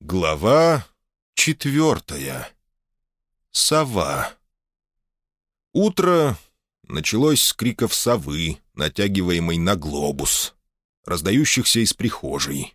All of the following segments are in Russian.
Глава четвертая. Сова. Утро началось с криков совы, натягиваемой на глобус, раздающихся из прихожей.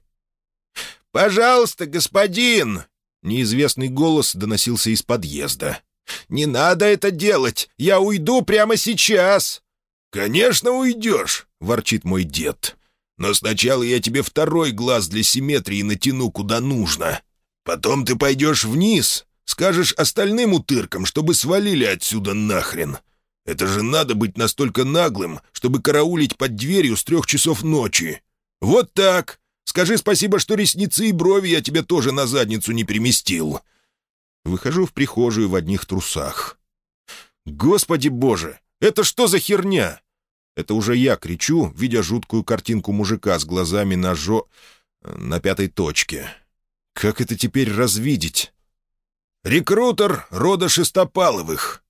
«Пожалуйста, господин!» — неизвестный голос доносился из подъезда. «Не надо это делать! Я уйду прямо сейчас!» «Конечно уйдешь!» — ворчит мой дед. Но сначала я тебе второй глаз для симметрии натяну куда нужно. Потом ты пойдешь вниз, скажешь остальным утыркам, чтобы свалили отсюда нахрен. Это же надо быть настолько наглым, чтобы караулить под дверью с трех часов ночи. Вот так. Скажи спасибо, что ресницы и брови я тебе тоже на задницу не переместил. Выхожу в прихожую в одних трусах. Господи боже, это что за херня? Это уже я кричу, видя жуткую картинку мужика с глазами на жо... на пятой точке. Как это теперь развидеть? «Рекрутер рода Шестопаловых!»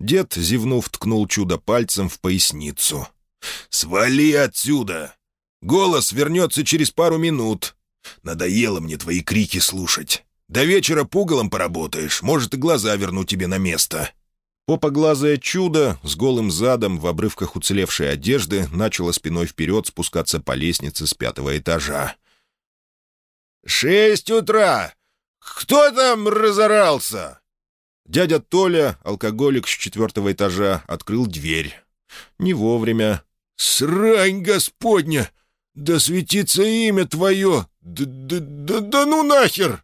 Дед, зевнув, ткнул чудо пальцем в поясницу. «Свали отсюда! Голос вернется через пару минут. Надоело мне твои крики слушать. До вечера пугалом поработаешь, может, и глаза верну тебе на место. Попоглазое чудо с голым задом в обрывках уцелевшей одежды начало спиной вперед спускаться по лестнице с пятого этажа. «Шесть утра! Кто там разорался?» Дядя Толя, алкоголик с четвертого этажа, открыл дверь. Не вовремя. «Срань господня! Да светится имя твое! Да, да, да, да ну нахер!»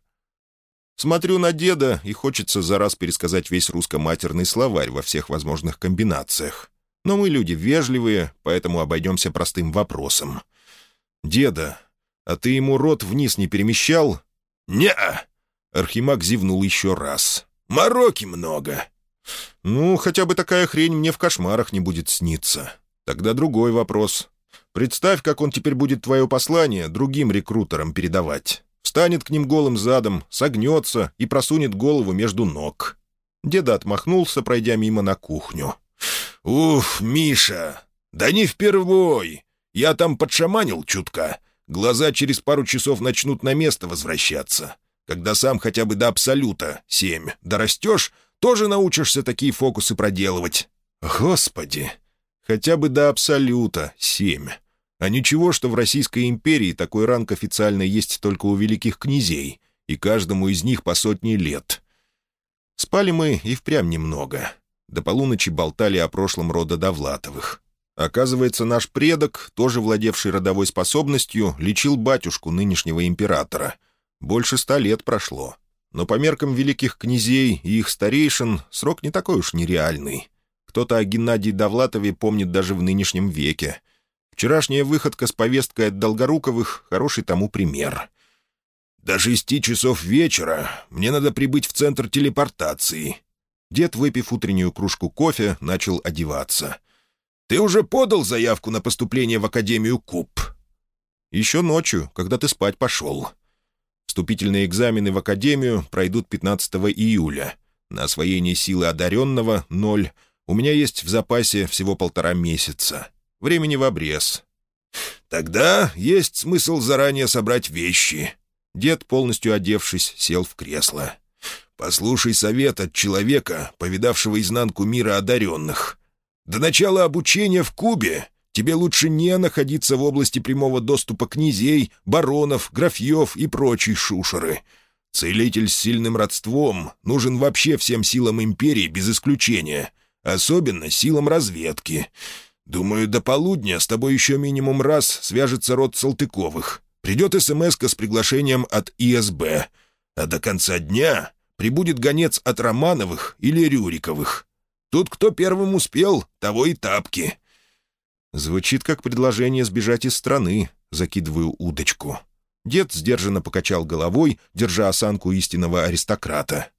Смотрю на деда, и хочется за раз пересказать весь русско-матерный словарь во всех возможных комбинациях. Но мы люди вежливые, поэтому обойдемся простым вопросом. «Деда, а ты ему рот вниз не перемещал?» «Не-а!» Архимаг зевнул еще раз. «Мороки много!» «Ну, хотя бы такая хрень мне в кошмарах не будет сниться. Тогда другой вопрос. Представь, как он теперь будет твое послание другим рекрутерам передавать встанет к ним голым задом, согнется и просунет голову между ног. Деда отмахнулся, пройдя мимо на кухню. «Уф, Миша! Да не впервой! Я там подшаманил чутка. Глаза через пару часов начнут на место возвращаться. Когда сам хотя бы до абсолюта, семь, дорастешь, тоже научишься такие фокусы проделывать. Господи! Хотя бы до абсолюта, семь. А ничего, что в Российской империи такой ранг официально есть только у великих князей, и каждому из них по сотни лет. Спали мы и впрямь немного. До полуночи болтали о прошлом рода Довлатовых. Оказывается, наш предок, тоже владевший родовой способностью, лечил батюшку нынешнего императора. Больше ста лет прошло. Но по меркам великих князей и их старейшин срок не такой уж нереальный. Кто-то о Геннадии Довлатове помнит даже в нынешнем веке — Вчерашняя выходка с повесткой от Долгоруковых — хороший тому пример. «До шести часов вечера мне надо прибыть в центр телепортации». Дед, выпив утреннюю кружку кофе, начал одеваться. «Ты уже подал заявку на поступление в Академию Куб?» «Еще ночью, когда ты спать пошел». Вступительные экзамены в Академию пройдут 15 июля. На освоение силы одаренного — ноль. У меня есть в запасе всего полтора месяца. Времени в обрез. Тогда есть смысл заранее собрать вещи. Дед, полностью одевшись, сел в кресло. «Послушай совет от человека, повидавшего изнанку мира одаренных. До начала обучения в Кубе тебе лучше не находиться в области прямого доступа князей, баронов, графьев и прочей шушеры. Целитель с сильным родством нужен вообще всем силам империи без исключения, особенно силам разведки. Думаю, до полудня с тобой еще минимум раз свяжется род Салтыковых. Придет смс с приглашением от ИСБ. А до конца дня прибудет гонец от Романовых или Рюриковых. Тут кто первым успел, того и тапки». Звучит как предложение сбежать из страны, закидываю удочку. Дед сдержанно покачал головой, держа осанку истинного аристократа.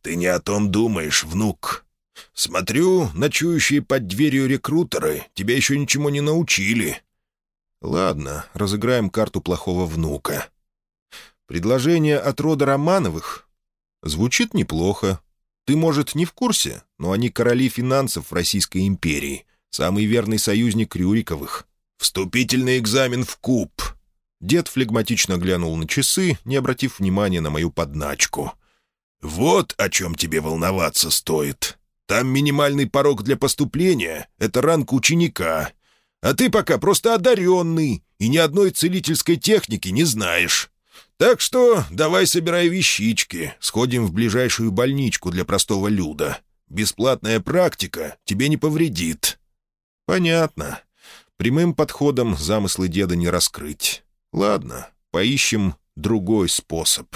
«Ты не о том думаешь, внук. «Смотрю, ночующие под дверью рекрутеры тебя еще ничему не научили». «Ладно, разыграем карту плохого внука». «Предложение от рода Романовых?» «Звучит неплохо. Ты, может, не в курсе, но они короли финансов Российской империи, самый верный союзник Рюриковых. Вступительный экзамен в куб. Дед флегматично глянул на часы, не обратив внимания на мою подначку. «Вот о чем тебе волноваться стоит. Там минимальный порог для поступления — это ранг ученика. А ты пока просто одаренный и ни одной целительской техники не знаешь. Так что давай собирай вещички, сходим в ближайшую больничку для простого люда. Бесплатная практика тебе не повредит». «Понятно. Прямым подходом замыслы деда не раскрыть. Ладно, поищем другой способ».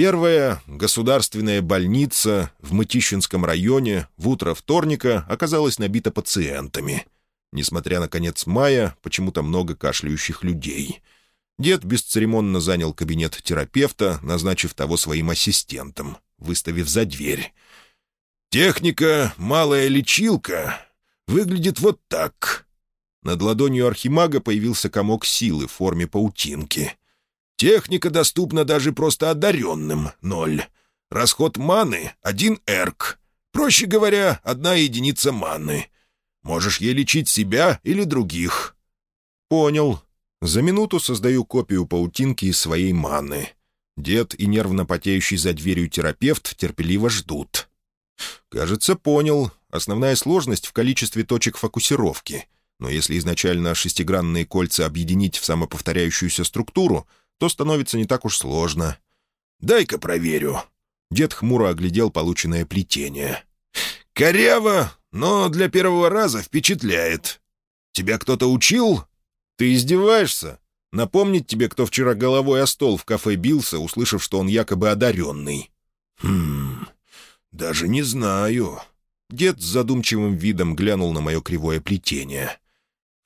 Первая государственная больница в Мытищинском районе в утро вторника оказалась набита пациентами. Несмотря на конец мая, почему-то много кашляющих людей. Дед бесцеремонно занял кабинет терапевта, назначив того своим ассистентом, выставив за дверь. «Техника «малая лечилка» выглядит вот так». Над ладонью архимага появился комок силы в форме паутинки. Техника доступна даже просто одаренным — ноль. Расход маны — один эрк. Проще говоря, одна единица маны. Можешь ей лечить себя или других. Понял. За минуту создаю копию паутинки из своей маны. Дед и нервно потеющий за дверью терапевт терпеливо ждут. Кажется, понял. Основная сложность в количестве точек фокусировки. Но если изначально шестигранные кольца объединить в самоповторяющуюся структуру, то становится не так уж сложно. «Дай-ка проверю». Дед хмуро оглядел полученное плетение. «Коряво, но для первого раза впечатляет. Тебя кто-то учил?» «Ты издеваешься? Напомнить тебе, кто вчера головой о стол в кафе бился, услышав, что он якобы одаренный?» «Хм... Даже не знаю». Дед с задумчивым видом глянул на мое кривое плетение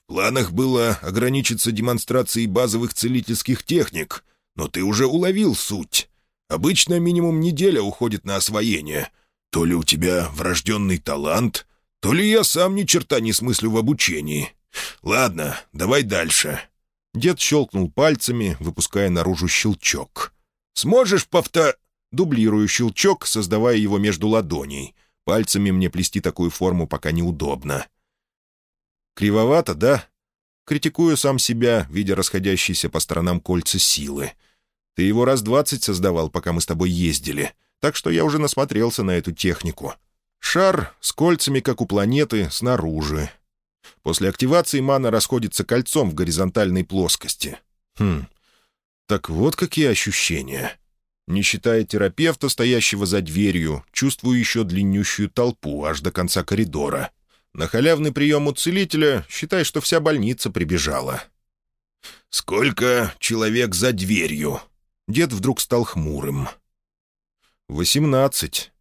планах было ограничиться демонстрацией базовых целительских техник, но ты уже уловил суть. Обычно минимум неделя уходит на освоение. То ли у тебя врожденный талант, то ли я сам ни черта не смыслю в обучении. Ладно, давай дальше». Дед щелкнул пальцами, выпуская наружу щелчок. «Сможешь повтор...» Дублирую щелчок, создавая его между ладоней. Пальцами мне плести такую форму пока неудобно. Кривовато, да? Критикую сам себя, видя расходящиеся по сторонам кольца силы. Ты его раз двадцать создавал, пока мы с тобой ездили, так что я уже насмотрелся на эту технику. Шар с кольцами, как у планеты, снаружи. После активации мана расходится кольцом в горизонтальной плоскости. Хм, так вот какие ощущения. Не считая терапевта, стоящего за дверью, чувствую еще длиннющую толпу аж до конца коридора. На халявный прием у целителя считай, что вся больница прибежала. «Сколько человек за дверью?» Дед вдруг стал хмурым. «Восемнадцать».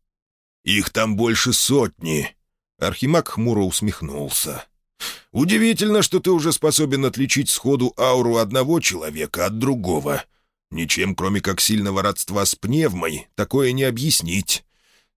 «Их там больше сотни». Архимаг хмуро усмехнулся. «Удивительно, что ты уже способен отличить сходу ауру одного человека от другого. Ничем, кроме как сильного родства с пневмой, такое не объяснить.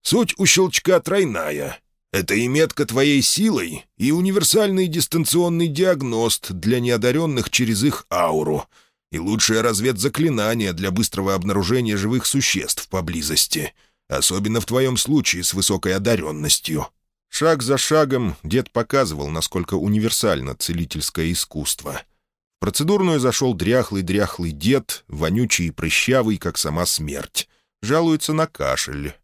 Суть у щелчка тройная. Это и метка твоей силой, и универсальный дистанционный диагност для неодаренных через их ауру, и лучшее разведзаклинание для быстрого обнаружения живых существ поблизости, особенно в твоем случае с высокой одаренностью». Шаг за шагом дед показывал, насколько универсально целительское искусство. В процедурную зашел дряхлый-дряхлый дед, вонючий и прыщавый, как сама смерть. Жалуется на кашель.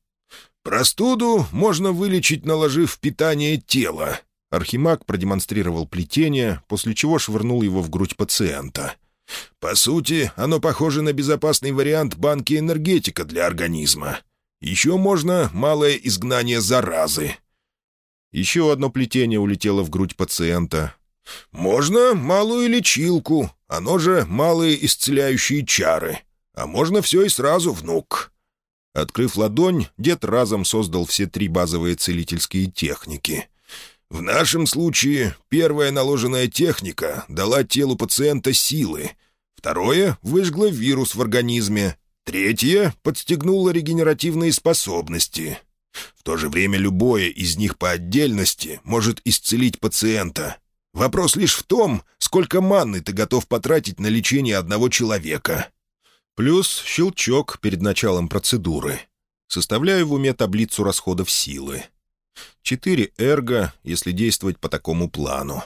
«Простуду можно вылечить, наложив питание тела». Архимаг продемонстрировал плетение, после чего швырнул его в грудь пациента. «По сути, оно похоже на безопасный вариант банки энергетика для организма. Еще можно малое изгнание заразы». Еще одно плетение улетело в грудь пациента. «Можно малую лечилку, оно же малые исцеляющие чары. А можно все и сразу, внук». Открыв ладонь, дед разом создал все три базовые целительские техники. «В нашем случае первая наложенная техника дала телу пациента силы, второе — выжгло вирус в организме, третье — подстегнуло регенеративные способности. В то же время любое из них по отдельности может исцелить пациента. Вопрос лишь в том, сколько манны ты готов потратить на лечение одного человека». Плюс щелчок перед началом процедуры. Составляю в уме таблицу расходов силы. Четыре эрго, если действовать по такому плану.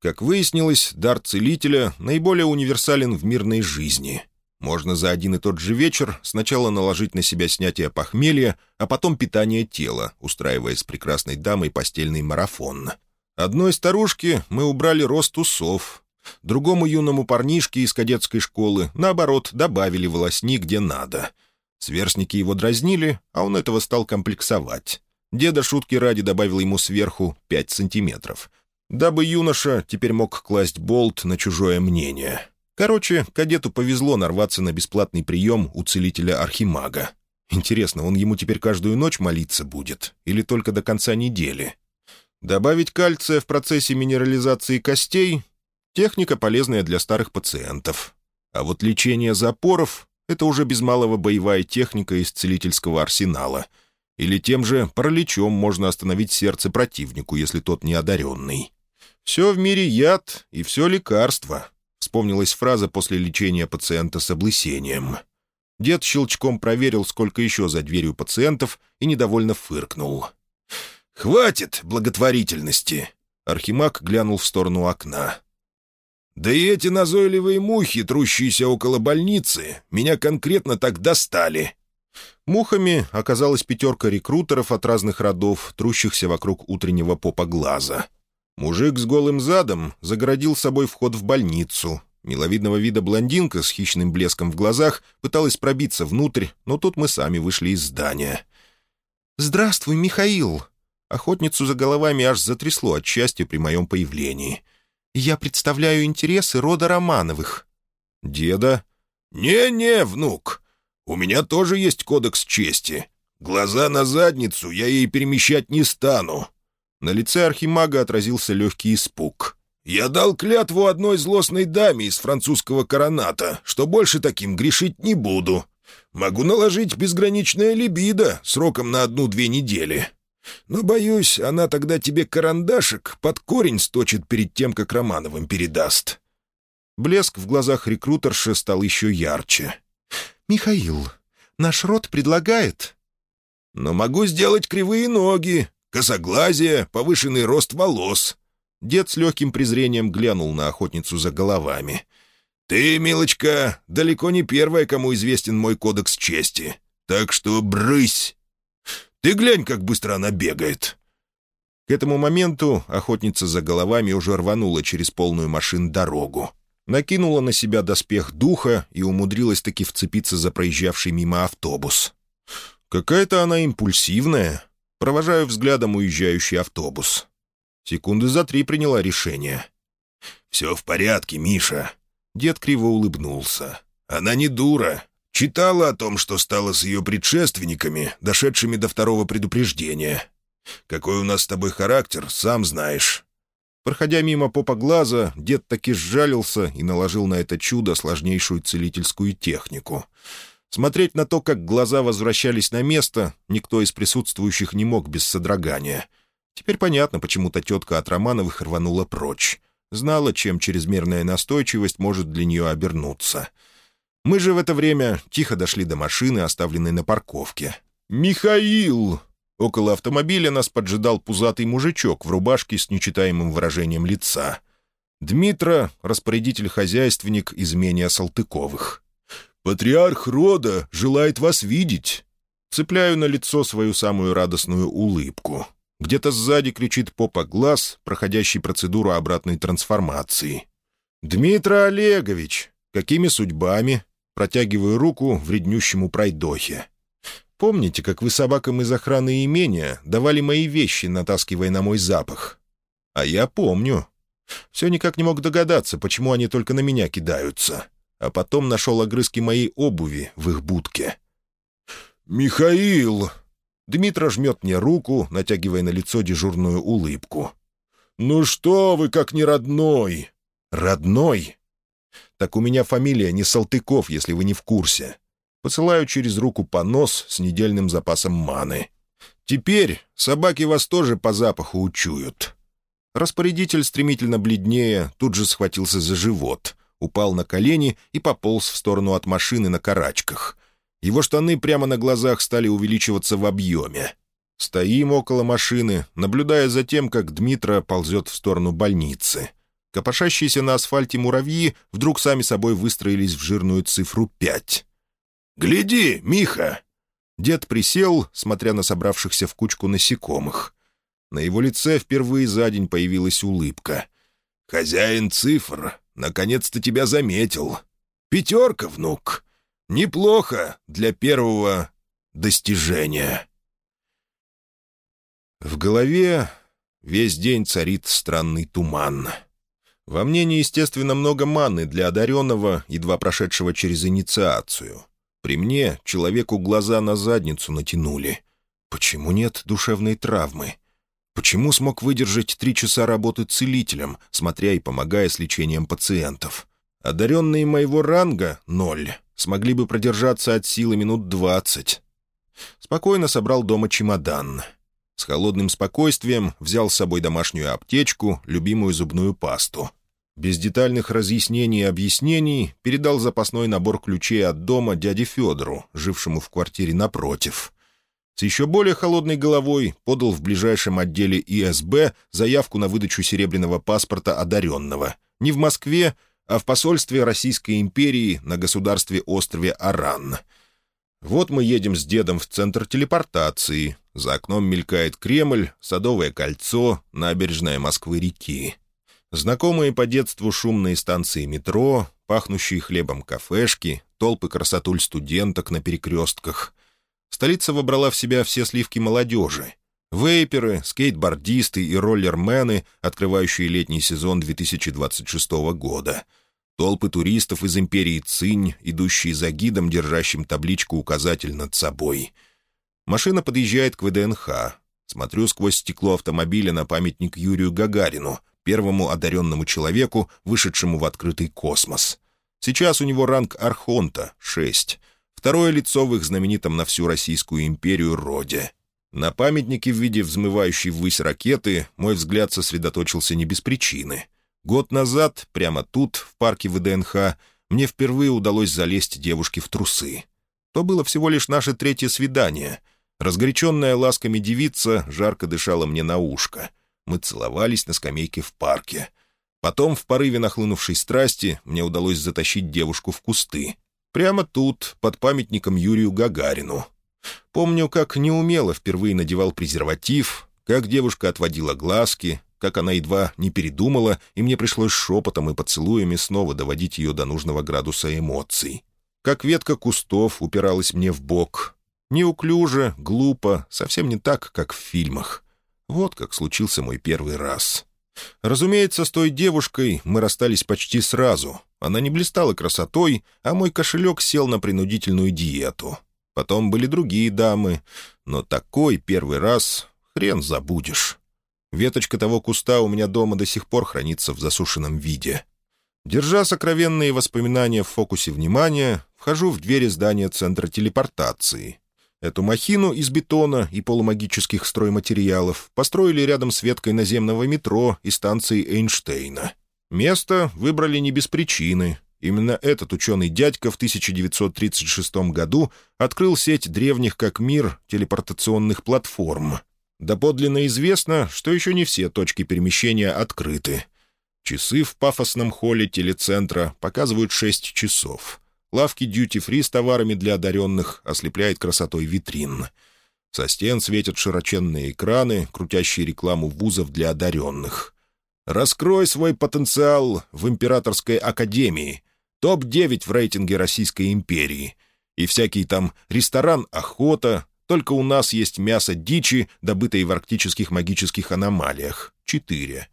Как выяснилось, дар целителя наиболее универсален в мирной жизни. Можно за один и тот же вечер сначала наложить на себя снятие похмелья, а потом питание тела, устраивая с прекрасной дамой постельный марафон. Одной старушке мы убрали рост усов, другому юному парнишке из кадетской школы, наоборот, добавили волосни где надо. Сверстники его дразнили, а он этого стал комплексовать. Деда шутки ради добавил ему сверху пять сантиметров, дабы юноша теперь мог класть болт на чужое мнение. Короче, кадету повезло нарваться на бесплатный прием у целителя Архимага. Интересно, он ему теперь каждую ночь молиться будет или только до конца недели? Добавить кальция в процессе минерализации костей — техника, полезная для старых пациентов. А вот лечение запоров — это уже без малого боевая техника из целительского арсенала. Или тем же параличом можно остановить сердце противнику, если тот неодаренный. «Все в мире яд и все лекарство», — вспомнилась фраза после лечения пациента с облысением. Дед щелчком проверил, сколько еще за дверью пациентов, и недовольно фыркнул. «Хватит благотворительности!» Архимаг глянул в сторону окна. «Да и эти назойливые мухи, трущиеся около больницы, меня конкретно так достали!» Мухами оказалась пятерка рекрутеров от разных родов, трущихся вокруг утреннего попа глаза — Мужик с голым задом загородил собой вход в больницу. Миловидного вида блондинка с хищным блеском в глазах пыталась пробиться внутрь, но тут мы сами вышли из здания. «Здравствуй, Михаил!» Охотницу за головами аж затрясло от счастья при моем появлении. «Я представляю интересы рода Романовых». «Деда?» «Не-не, внук, у меня тоже есть кодекс чести. Глаза на задницу я ей перемещать не стану. На лице архимага отразился легкий испуг. «Я дал клятву одной злостной даме из французского короната, что больше таким грешить не буду. Могу наложить безграничное либидо сроком на одну-две недели. Но, боюсь, она тогда тебе карандашик под корень сточит перед тем, как Романовым передаст». Блеск в глазах рекрутерши стал еще ярче. «Михаил, наш род предлагает...» «Но могу сделать кривые ноги, Косоглазие, повышенный рост волос». Дед с легким презрением глянул на охотницу за головами. «Ты, милочка, далеко не первая, кому известен мой кодекс чести. Так что брысь! Ты глянь, как быстро она бегает!» К этому моменту охотница за головами уже рванула через полную машин дорогу. Накинула на себя доспех духа и умудрилась таки вцепиться за проезжавший мимо автобус. «Какая-то она импульсивная», Провожаю взглядом уезжающий автобус. Секунды за три приняла решение. «Все в порядке, Миша». Дед криво улыбнулся. «Она не дура. Читала о том, что стало с ее предшественниками, дошедшими до второго предупреждения. Какой у нас с тобой характер, сам знаешь». Проходя мимо попа глаза, дед таки сжалился и наложил на это чудо сложнейшую целительскую технику — Смотреть на то, как глаза возвращались на место, никто из присутствующих не мог без содрогания. Теперь понятно, почему-то тетка от Романовых рванула прочь. Знала, чем чрезмерная настойчивость может для нее обернуться. Мы же в это время тихо дошли до машины, оставленной на парковке. «Михаил!» Около автомобиля нас поджидал пузатый мужичок в рубашке с нечитаемым выражением лица. Дмитро — распорядитель-хозяйственник из имения Салтыковых. «Патриарх рода желает вас видеть». Цепляю на лицо свою самую радостную улыбку. Где-то сзади кричит попа глаз, проходящий процедуру обратной трансформации. «Дмитрий Олегович, какими судьбами?» Протягиваю руку вреднющему пройдохе. «Помните, как вы собакам из охраны имения давали мои вещи, натаскивая на мой запах?» «А я помню. Все никак не мог догадаться, почему они только на меня кидаются а потом нашел огрызки моей обуви в их будке. «Михаил!» Дмитро жмет мне руку, натягивая на лицо дежурную улыбку. «Ну что вы, как не родной!» «Родной?» «Так у меня фамилия не Салтыков, если вы не в курсе. Посылаю через руку понос с недельным запасом маны. Теперь собаки вас тоже по запаху учуют». Распорядитель, стремительно бледнее, тут же схватился за живот упал на колени и пополз в сторону от машины на карачках. Его штаны прямо на глазах стали увеличиваться в объеме. Стоим около машины, наблюдая за тем, как Дмитро ползет в сторону больницы. Копошащиеся на асфальте муравьи вдруг сами собой выстроились в жирную цифру пять. «Гляди, Миха!» Дед присел, смотря на собравшихся в кучку насекомых. На его лице впервые за день появилась улыбка. «Хозяин цифр, наконец-то тебя заметил. Пятерка, внук. Неплохо для первого достижения». В голове весь день царит странный туман. Во мне неестественно много маны для одаренного, едва прошедшего через инициацию. При мне человеку глаза на задницу натянули. Почему нет душевной травмы? Почему смог выдержать три часа работы целителем, смотря и помогая с лечением пациентов? Одаренные моего ранга — ноль. Смогли бы продержаться от силы минут двадцать. Спокойно собрал дома чемодан. С холодным спокойствием взял с собой домашнюю аптечку, любимую зубную пасту. Без детальных разъяснений и объяснений передал запасной набор ключей от дома дяде Федору, жившему в квартире напротив. С еще более холодной головой подал в ближайшем отделе ИСБ заявку на выдачу серебряного паспорта одаренного. Не в Москве, а в посольстве Российской империи на государстве острове Аран. Вот мы едем с дедом в центр телепортации. За окном мелькает Кремль, Садовое кольцо, набережная Москвы-реки. Знакомые по детству шумные станции метро, пахнущие хлебом кафешки, толпы красотуль студенток на перекрестках. Столица вобрала в себя все сливки молодежи. Вейперы, скейтбордисты и роллермены, открывающие летний сезон 2026 года. Толпы туристов из империи Цинь, идущие за гидом, держащим табличку-указатель над собой. Машина подъезжает к ВДНХ. Смотрю сквозь стекло автомобиля на памятник Юрию Гагарину, первому одаренному человеку, вышедшему в открытый космос. Сейчас у него ранг Архонта — 6. Второе лицо в их знаменитом на всю Российскую империю роде. На памятнике в виде взмывающей ввысь ракеты мой взгляд сосредоточился не без причины. Год назад, прямо тут, в парке ВДНХ, мне впервые удалось залезть девушке в трусы. То было всего лишь наше третье свидание. Разгоряченная ласками девица жарко дышала мне на ушко. Мы целовались на скамейке в парке. Потом, в порыве нахлынувшей страсти, мне удалось затащить девушку в кусты, Прямо тут, под памятником Юрию Гагарину. Помню, как неумело впервые надевал презерватив, как девушка отводила глазки, как она едва не передумала, и мне пришлось шепотом и поцелуями снова доводить ее до нужного градуса эмоций. Как ветка кустов упиралась мне в бок. Неуклюже, глупо, совсем не так, как в фильмах. Вот как случился мой первый раз. Разумеется, с той девушкой мы расстались почти сразу. Она не блистала красотой, а мой кошелек сел на принудительную диету. Потом были другие дамы, но такой первый раз хрен забудешь. Веточка того куста у меня дома до сих пор хранится в засушенном виде. Держа сокровенные воспоминания в фокусе внимания, вхожу в двери здания Центра телепортации. Эту махину из бетона и полумагических стройматериалов построили рядом с веткой наземного метро и станции Эйнштейна. Место выбрали не без причины. Именно этот ученый-дядька в 1936 году открыл сеть древних как мир телепортационных платформ. Доподлинно известно, что еще не все точки перемещения открыты. Часы в пафосном холле телецентра показывают 6 часов — Лавки дьюти-фри с товарами для одаренных ослепляет красотой витрин. Со стен светят широченные экраны, крутящие рекламу вузов для одаренных. «Раскрой свой потенциал в Императорской Академии. Топ-9 в рейтинге Российской империи. И всякий там ресторан «Охота», только у нас есть мясо дичи, добытое в арктических магических аномалиях. Четыре.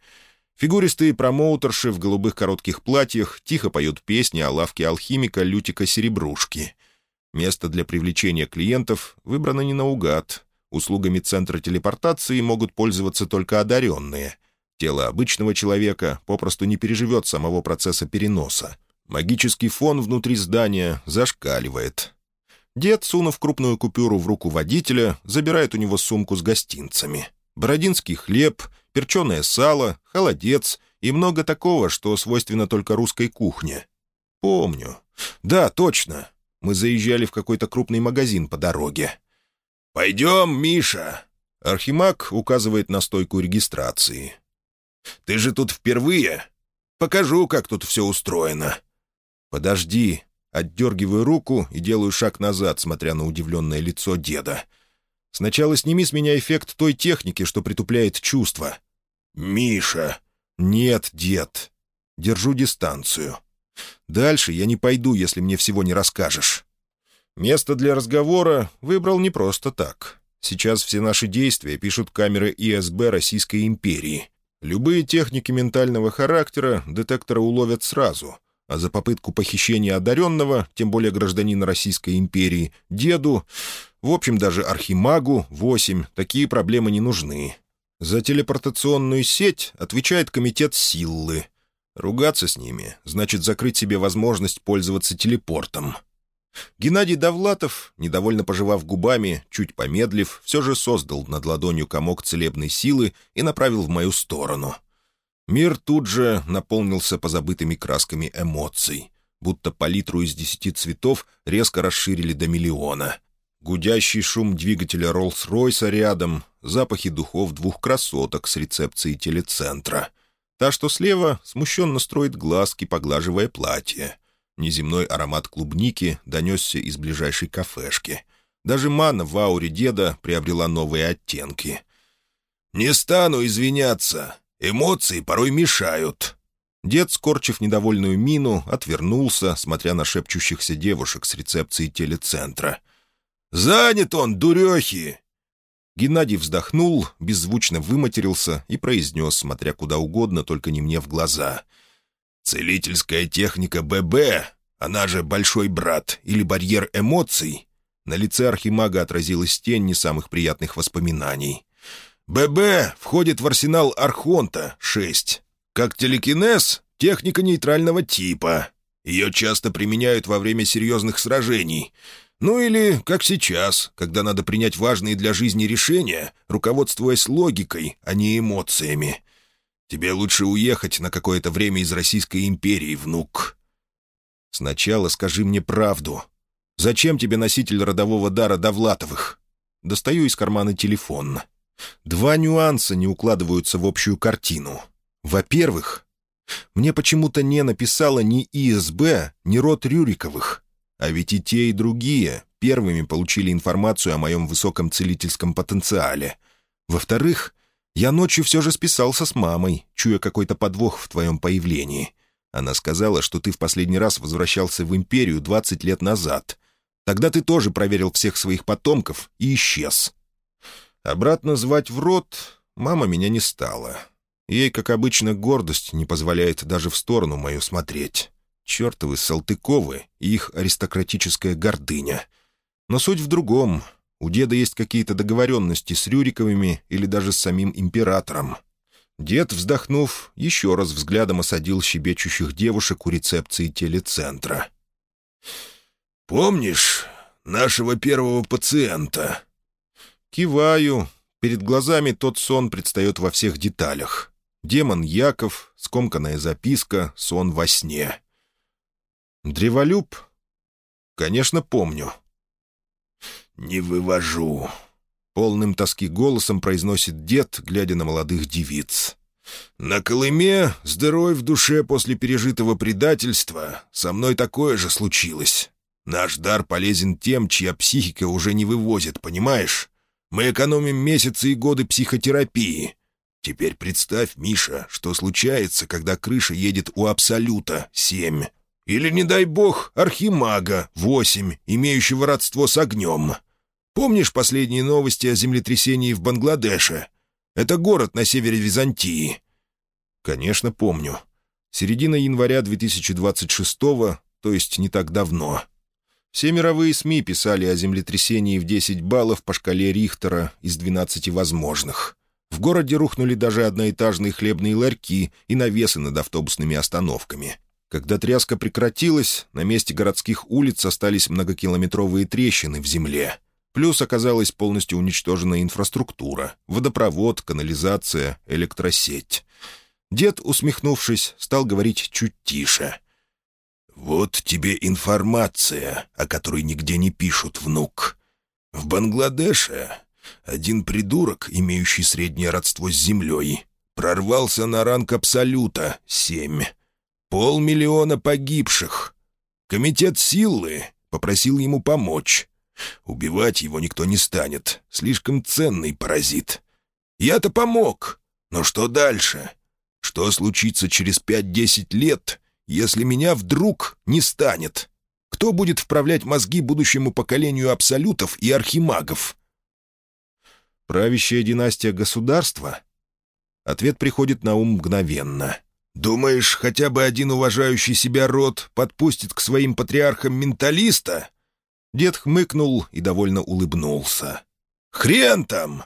Фигуристые промоутерши в голубых коротких платьях тихо поют песни о лавке алхимика Лютика Серебрушки. Место для привлечения клиентов выбрано не наугад. Услугами центра телепортации могут пользоваться только одаренные. Тело обычного человека попросту не переживет самого процесса переноса. Магический фон внутри здания зашкаливает. Дед, сунув крупную купюру в руку водителя, забирает у него сумку с гостинцами. Бородинский хлеб — перченое сало, холодец и много такого, что свойственно только русской кухне. Помню. Да, точно. Мы заезжали в какой-то крупный магазин по дороге. «Пойдем, Миша!» Архимаг указывает на стойку регистрации. «Ты же тут впервые?» Покажу, как тут все устроено». «Подожди». Отдергиваю руку и делаю шаг назад, смотря на удивленное лицо деда. «Сначала сними с меня эффект той техники, что притупляет чувства». «Миша!» «Нет, дед. Держу дистанцию. Дальше я не пойду, если мне всего не расскажешь». Место для разговора выбрал не просто так. Сейчас все наши действия пишут камеры ИСБ Российской империи. Любые техники ментального характера детектора уловят сразу, а за попытку похищения одаренного, тем более гражданина Российской империи, деду, в общем, даже архимагу, 8, такие проблемы не нужны. За телепортационную сеть отвечает комитет Силлы. Ругаться с ними значит закрыть себе возможность пользоваться телепортом. Геннадий Довлатов, недовольно пожевав губами, чуть помедлив, все же создал над ладонью комок целебной силы и направил в мою сторону. Мир тут же наполнился позабытыми красками эмоций, будто палитру из десяти цветов резко расширили до миллиона. Гудящий шум двигателя Роллс-Ройса рядом, запахи духов двух красоток с рецепцией телецентра. Та, что слева, смущенно строит глазки, поглаживая платье — Неземной аромат клубники донесся из ближайшей кафешки. Даже мана в ауре деда приобрела новые оттенки. «Не стану извиняться. Эмоции порой мешают». Дед, скорчив недовольную мину, отвернулся, смотря на шепчущихся девушек с рецепции телецентра. «Занят он, дурехи!» Геннадий вздохнул, беззвучно выматерился и произнес, смотря куда угодно, только не мне в глаза — Целительская техника ББ, она же «большой брат» или «барьер эмоций», на лице архимага отразилась тень не самых приятных воспоминаний. «ББ входит в арсенал Архонта-6. Как телекинез — техника нейтрального типа. Ее часто применяют во время серьезных сражений. Ну или, как сейчас, когда надо принять важные для жизни решения, руководствуясь логикой, а не эмоциями. Тебе лучше уехать на какое-то время из Российской империи, внук». «Сначала скажи мне правду. Зачем тебе носитель родового дара Довлатовых?» Достаю из кармана телефон. Два нюанса не укладываются в общую картину. Во-первых, мне почему-то не написала ни ИСБ, ни род Рюриковых. А ведь и те, и другие первыми получили информацию о моем высоком целительском потенциале. Во-вторых, я ночью все же списался с мамой, чуя какой-то подвох в твоем появлении. Она сказала, что ты в последний раз возвращался в империю 20 лет назад. Тогда ты тоже проверил всех своих потомков и исчез. Обратно звать в рот мама меня не стала. Ей, как обычно, гордость не позволяет даже в сторону мою смотреть. Чертовы Салтыковы и их аристократическая гордыня. Но суть в другом — у деда есть какие-то договоренности с Рюриковыми или даже с самим императором. Дед, вздохнув, еще раз взглядом осадил щебечущих девушек у рецепции телецентра. «Помнишь нашего первого пациента?» Киваю. Перед глазами тот сон предстает во всех деталях. Демон Яков, скомканная записка, сон во сне. Древолюб? Конечно, помню. «Не вывожу», — полным тоски голосом произносит дед, глядя на молодых девиц. «На Колыме, здоровь в душе после пережитого предательства, со мной такое же случилось. Наш дар полезен тем, чья психика уже не вывозит, понимаешь? Мы экономим месяцы и годы психотерапии. Теперь представь, Миша, что случается, когда крыша едет у Абсолюта, семь. Или, не дай бог, Архимага, восемь, имеющего родство с огнем. Помнишь последние новости о землетрясении в Бангладеше? Это город на севере Византии». «Конечно, помню. Середина января 2026-го, то есть не так давно. Все мировые СМИ писали о землетрясении в 10 баллов по шкале Рихтера из 12 возможных. В городе рухнули даже одноэтажные хлебные ларьки и навесы над автобусными остановками. Когда тряска прекратилась, на месте городских улиц остались многокилометровые трещины в земле. Плюс оказалась полностью уничтожена инфраструктура, водопровод, канализация, электросеть. Дед, усмехнувшись, стал говорить чуть тише. «Вот тебе информация, о которой нигде не пишут, внук. В Бангладеше один придурок, имеющий среднее родство с землей, прорвался на ранг Абсолюта, семь, Полмиллиона погибших. Комитет Силлы попросил ему помочь. Убивать его никто не станет. Слишком ценный паразит. Я-то помог. Но что дальше? Что случится через пять-десять лет, если меня вдруг не станет? Кто будет вправлять мозги будущему поколению абсолютов и архимагов? Правящая династия государства? Ответ приходит на ум мгновенно. «Думаешь, хотя бы один уважающий себя род подпустит к своим патриархам менталиста?» Дед хмыкнул и довольно улыбнулся. «Хрен там!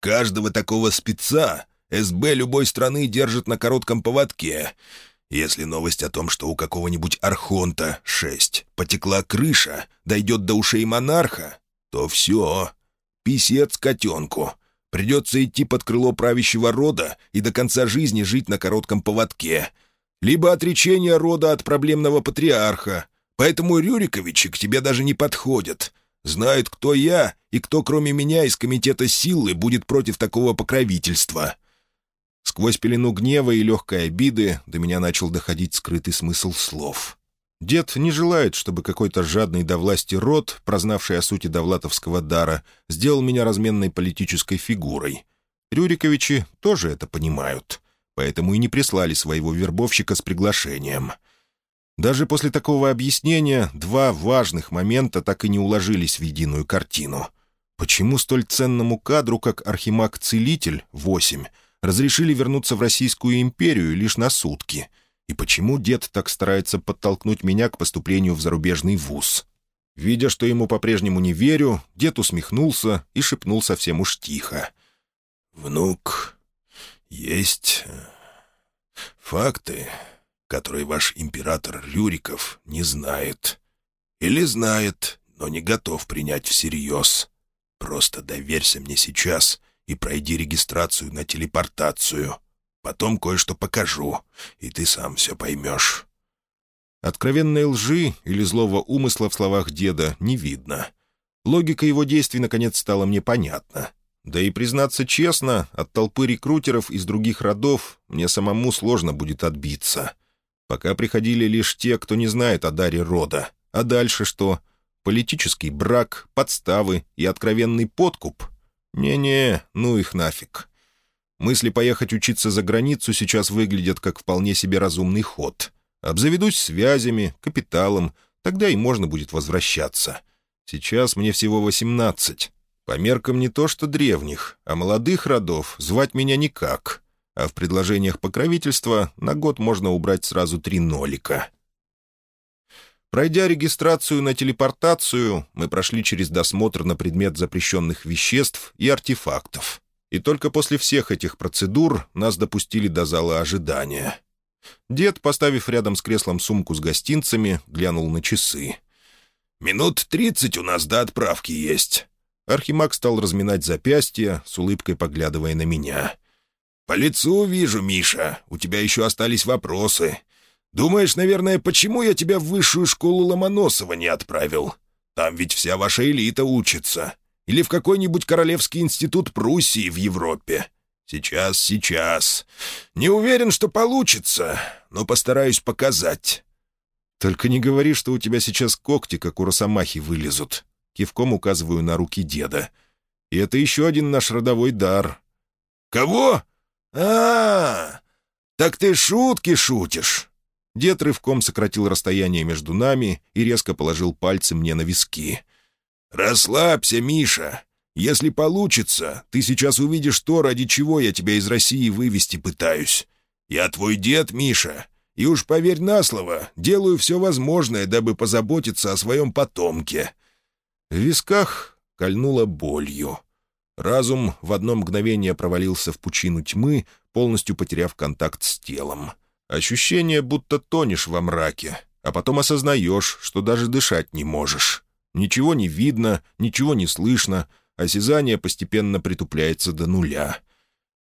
Каждого такого спеца СБ любой страны держит на коротком поводке. Если новость о том, что у какого-нибудь Архонта 6 потекла крыша, дойдет до ушей монарха, то все. Писец котенку. Придется идти под крыло правящего рода и до конца жизни жить на коротком поводке. Либо отречение рода от проблемного патриарха. Поэтому Рюриковичи к тебе даже не подходят. Знают, кто я и кто, кроме меня, из комитета силы будет против такого покровительства. Сквозь пелену гнева и легкой обиды до меня начал доходить скрытый смысл слов. Дед не желает, чтобы какой-то жадный до власти род, прознавший о сути довлатовского дара, сделал меня разменной политической фигурой. Рюриковичи тоже это понимают, поэтому и не прислали своего вербовщика с приглашением. Даже после такого объяснения два важных момента так и не уложились в единую картину. Почему столь ценному кадру, как Архимаг-целитель, 8, разрешили вернуться в Российскую империю лишь на сутки. И почему дед так старается подтолкнуть меня к поступлению в зарубежный вуз? Видя, что ему по-прежнему не верю, дед усмехнулся и шепнул совсем уж тихо. «Внук, есть э, факты, которые ваш император Рюриков не знает. Или знает, но не готов принять всерьез. Просто доверься мне сейчас и пройди регистрацию на телепортацию. Потом кое-что покажу, и ты сам все поймешь». Откровенной лжи или злого умысла в словах деда не видно. Логика его действий, наконец, стала мне понятна. Да и, признаться честно, от толпы рекрутеров из других родов мне самому сложно будет отбиться. Пока приходили лишь те, кто не знает о даре рода. А дальше что? Политический брак, подставы и откровенный подкуп — «Не-не, ну их нафиг. Мысли поехать учиться за границу сейчас выглядят как вполне себе разумный ход. Обзаведусь связями, капиталом, тогда и можно будет возвращаться. Сейчас мне всего восемнадцать. По меркам не то что древних, а молодых родов звать меня никак. А в предложениях покровительства на год можно убрать сразу три нолика». Пройдя регистрацию на телепортацию, мы прошли через досмотр на предмет запрещенных веществ и артефактов. И только после всех этих процедур нас допустили до зала ожидания. Дед, поставив рядом с креслом сумку с гостинцами, глянул на часы. «Минут тридцать у нас до отправки есть». Архимаг стал разминать запястья, с улыбкой поглядывая на меня. «По лицу вижу, Миша, у тебя еще остались вопросы. Думаешь, наверное, почему я тебя в высшую школу Ломоносова не отправил? Там ведь вся ваша элита учится. Или в какой-нибудь Королевский институт Пруссии в Европе. Сейчас, сейчас. Не уверен, что получится, но постараюсь показать». «Только не говори, что у тебя сейчас когти, как у росомахи, вылезут». Кивком указываю на руки деда. «И это еще один наш родовой дар». «Кого? а, -а, -а так ты шутки шутишь. Дед рывком сократил расстояние между нами и резко положил пальцы мне на виски. «Расслабься, Миша. Если получится, ты сейчас увидишь то, ради чего я тебя из России вывести пытаюсь. Я твой дед, Миша, и уж поверь на слово, делаю все возможное, дабы позаботиться о своем потомке». В висках кольнуло болью. Разум в одно мгновение провалился в пучину тьмы, полностью потеряв контакт с телом. Ощущение, будто тонешь во мраке, а потом осознаешь, что даже дышать не можешь. Ничего не видно, ничего не слышно, осязание постепенно притупляется до нуля.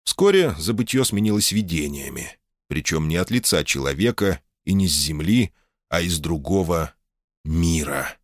Вскоре забытье сменилось видениями, причем не от лица человека и не с земли, а из другого мира.